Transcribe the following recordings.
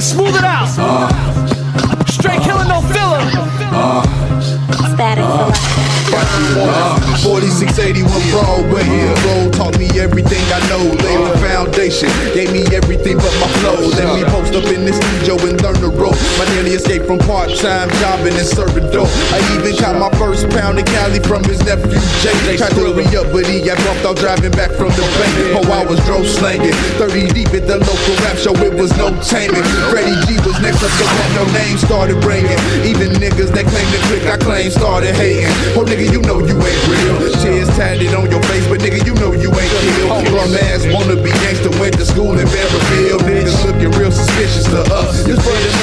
but smooth it out. Straight killer, no filler. Static Uh, 4681 Broadway. Road taught me everything I know. Foundation, gave me everything but my flow. Let me post up in the studio and learn the rope. My nearly escaped from part-time jobbing and serving dope. I even caught my first pound in Cali from his nephew Jay. Tried to hurry up, but he got bumped out driving back from the bank. Oh, I was drove slanging. 30 deep at the local rap show, it was no taming. Freddie G was next up, so that no name started ringing. Even niggas that claim to click, I claim started hating. Oh, nigga, you know you ain't real. Tears tatted on your face, but nigga, you know you ain't killed.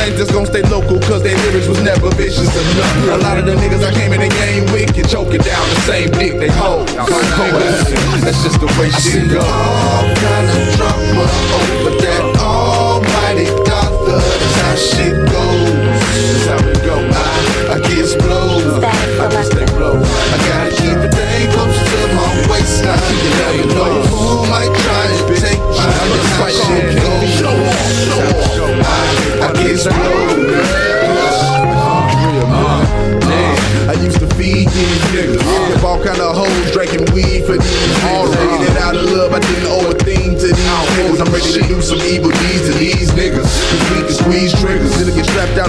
For the gonna stay local, cause their lyrics was never vicious enough. A lot of the niggas I came in the game with can choking down the same dick they hold. That's just the way shit go. All kind of drama over I, I get I used to feed these niggas. Give all kind of hoes drinking weed for these niggas. Rated out of love, I didn't owe a thing to these niggas. I'm ready to do some evil deeds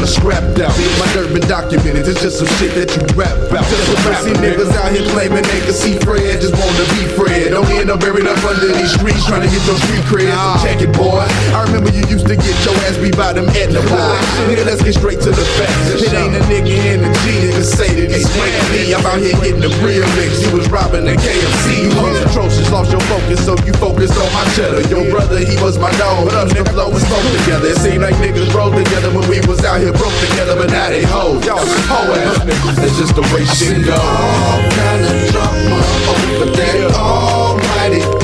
get strapped down and scrapped out. My dirt been documented. It's just some shit that you rap about. Just some see niggas out here claiming they can see Fred. Just wanna be Fred. Don't end up buried up under these streets trying to get your street cred. So check it, boy. I remember you used to get your ass beat by them Aetna boys. Nigga, let's get straight to the facts. It ain't a nigga in the G that can say that he's playing me. I'm out here getting the real mix. You was robbing the KFC. You was atrocious, lost your focus, so you focused on my cheddar. Your brother, he was my dog. But us, the flow was spoke together. It seemed like niggas rolled together when we was out here broke together, but now they hoes. Yo. That's just the way shit go. All kind of drama over that almighty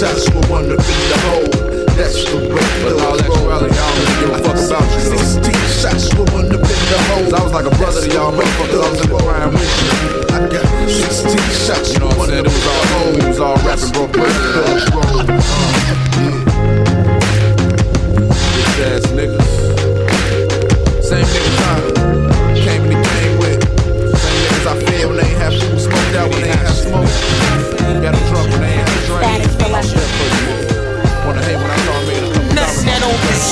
16 shots with one up in the hole. That's the way those all that rally, y'all don't give a fuck about you, though. 16 shots with one up in the hole. I was like a brother to y'all motherfuckers. I was in the prime with you. I got 16 shots You know what I'm saying? It was all home. We was all rapping, bro. Thugs roll.